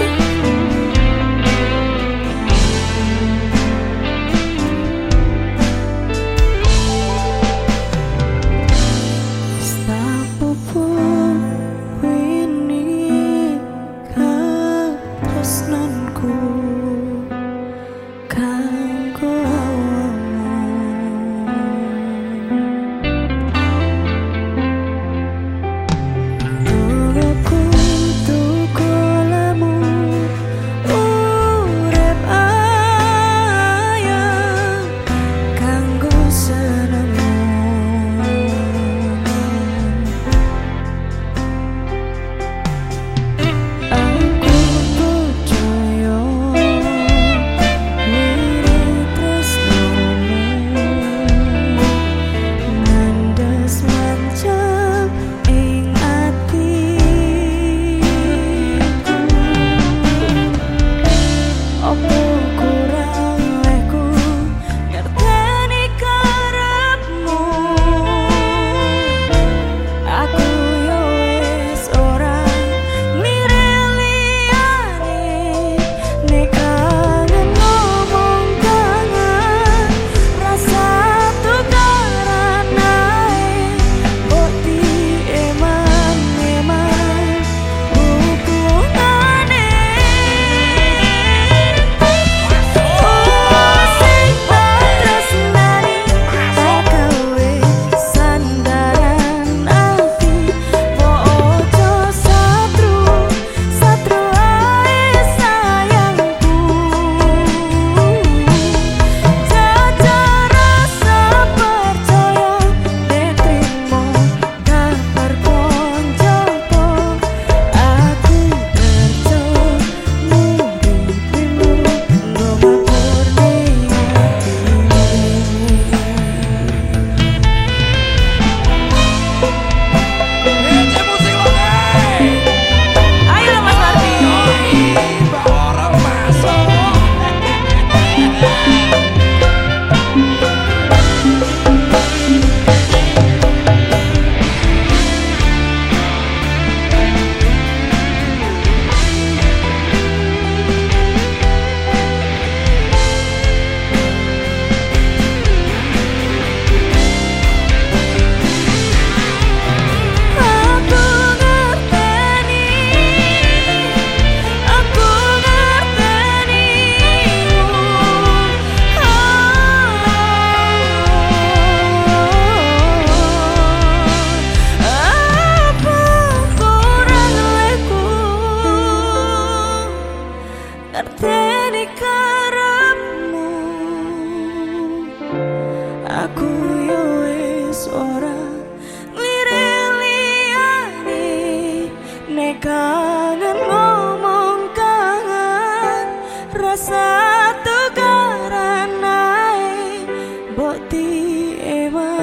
music. kangen ngomong kangen rasa tukaran naik bukti emang